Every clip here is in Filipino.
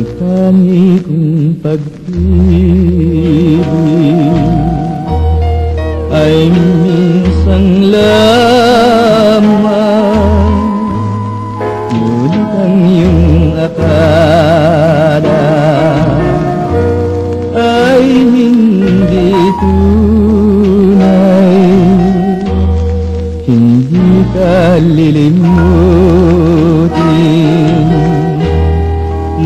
ang tangi kong pag-ibig ay minsan lamang. Ngunit ang iyong akala ay hindi tunay. Hindi ka lilimutin.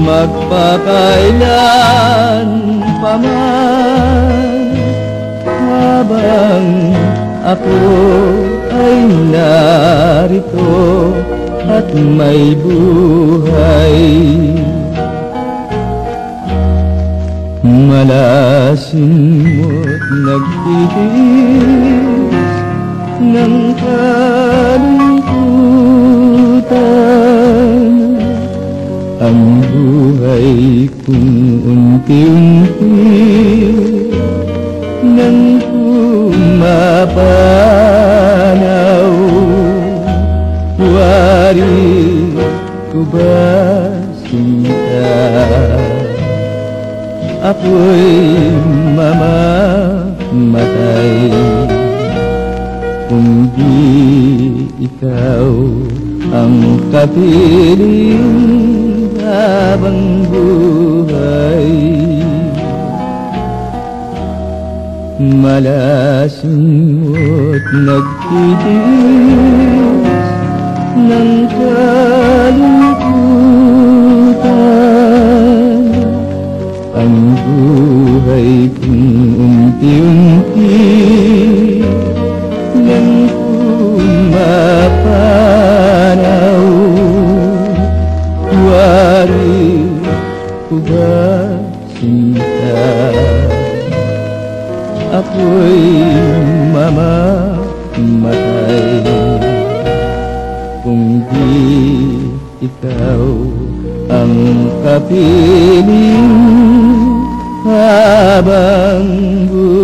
Magpakailan pa man. Habang ako ay narito At may buhay. Malasin mo't nagtitiis ng kalungkutan Ang buhay kong unti-unti nang pumapanaw Wari ko ba sinta Ako'y mamamatay Kung di ikaw ang kapiling habang buhay. Malasin mo't nagtitiis ng kalungkutan. Ang buhay kong unti-unti sinta Ako'y mamamatay. Kung di ikaw ang kapiling habang buhay